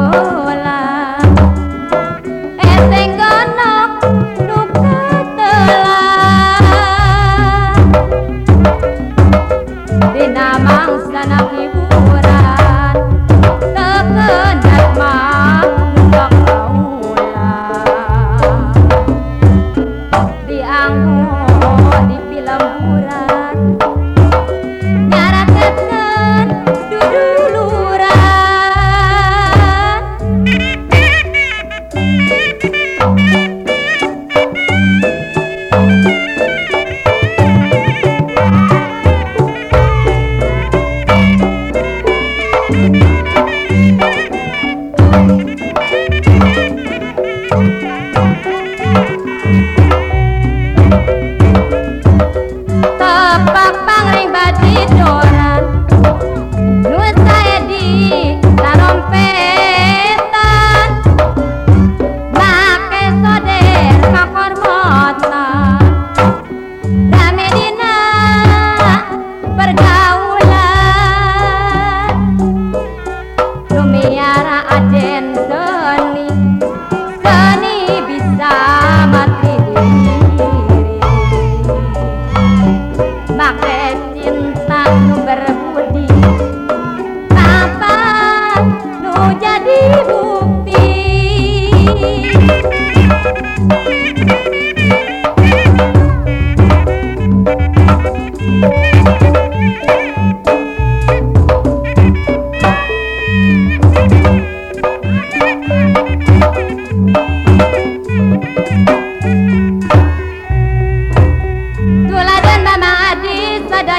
Oh.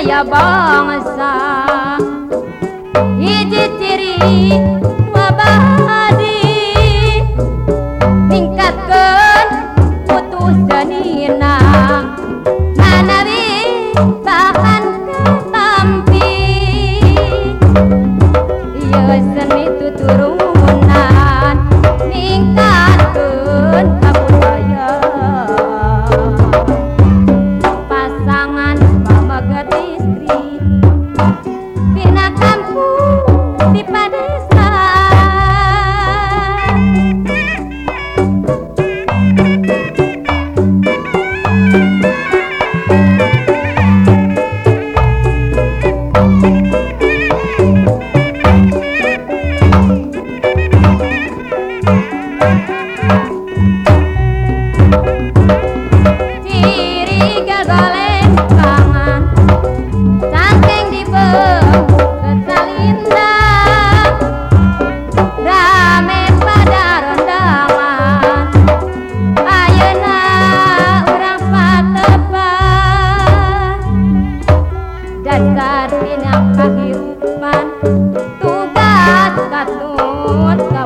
Sadaya bangsa Hiji ciri wabadi Tingkatkan putus janina Manawi bahan ketampi Iya seni tuturunan batut